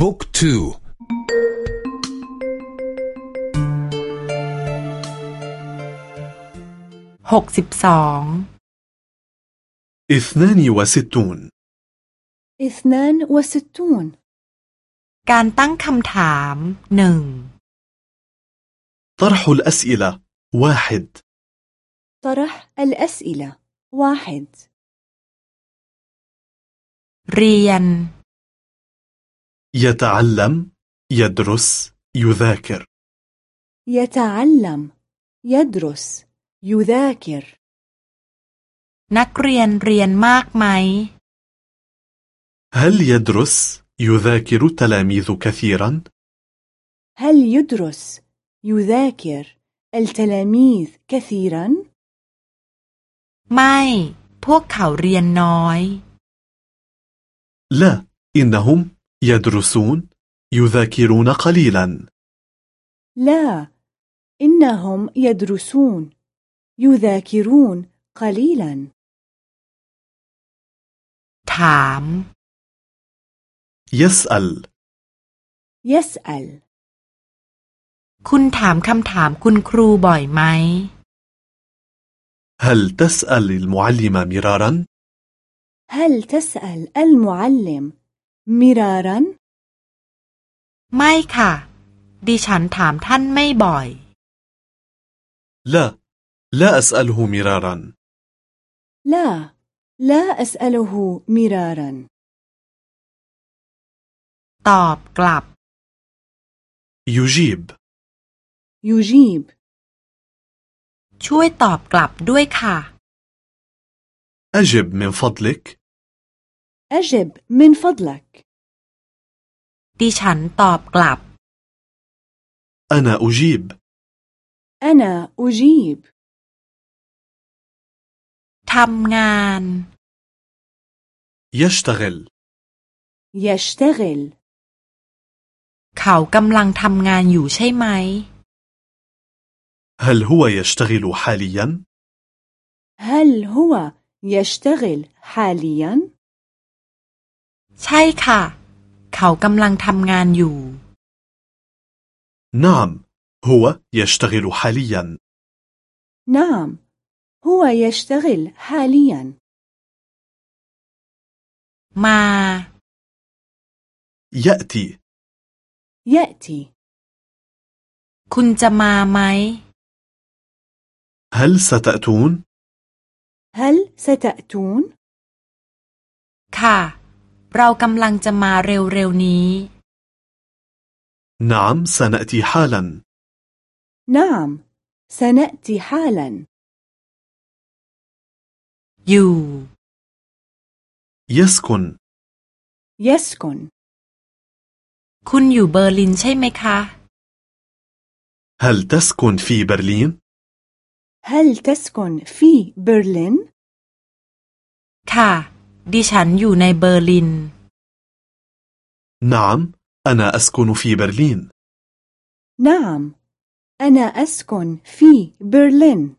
บุ๊กทูหกสิบสอง اثنان وستون اثنان وستون การตั้งคำถามหนึ่ง طرح الأسئلة واحد طرح الأسئلة واحد เรียน يتعلم يدرس يذاكر يتعلم يدرس يذاكر นักเรียนเรียนมากไหม هل يدرس يذاكر التلاميذ كثيرا؟ هل يدرس يذاكر التلاميذ كثيرا؟ ไม่ พวกเขาเรียนน้อย لا إنهم يدرسون يذاكرون قليلا لا إنهم يدرسون يذاكرون قليلا ถาม يسأل يسأل คุณถามคำถามคุณครูบ่อยไหม هل تسأل المعلم مرارا؟ هل تسأل المعلم مرارا؟ ไม่ค่ะ ดิฉันถามท่านไม่บ่อย لا لا أسأله مرارا لا لا أسأله مرارا ตอบกลับ يجيب يجيب ช่วยตอบกลับด้วยค่ะ أجب من فضلك أجب من فضلك ดิฉันตอบกลับ أنا أجيب أنا أجيب ทำงาน يشتغل يشتغل เขากำลังทำงานอยู่ใช่ไหม هل هو يشتغل حاليا؟ هل هو يشتغل حاليا؟ ใช่ค่ะ เขากำลังทำงานอยู่ نعم هو يشتغل حاليا نعم هو يشتغل حاليا มา يأتي يأتي คุณจะมาไหม هل ستأتون؟ هل ستأتون؟ ค่ะ เรากำลังจะมาเร็วๆนี้ نعم سنأتي حالا نعم سنأتي حالا อยู่ يسكن يسكن คุณอยู่เบอร์ลินใช่ไหมคะ هل تسكن في برلين؟ هل تسكن في برلين؟ ค่ะ ดิฉันอยู่ในเบอร์ลิน نعم أنا أسكن في برلين نعم أنا أسكن في برلين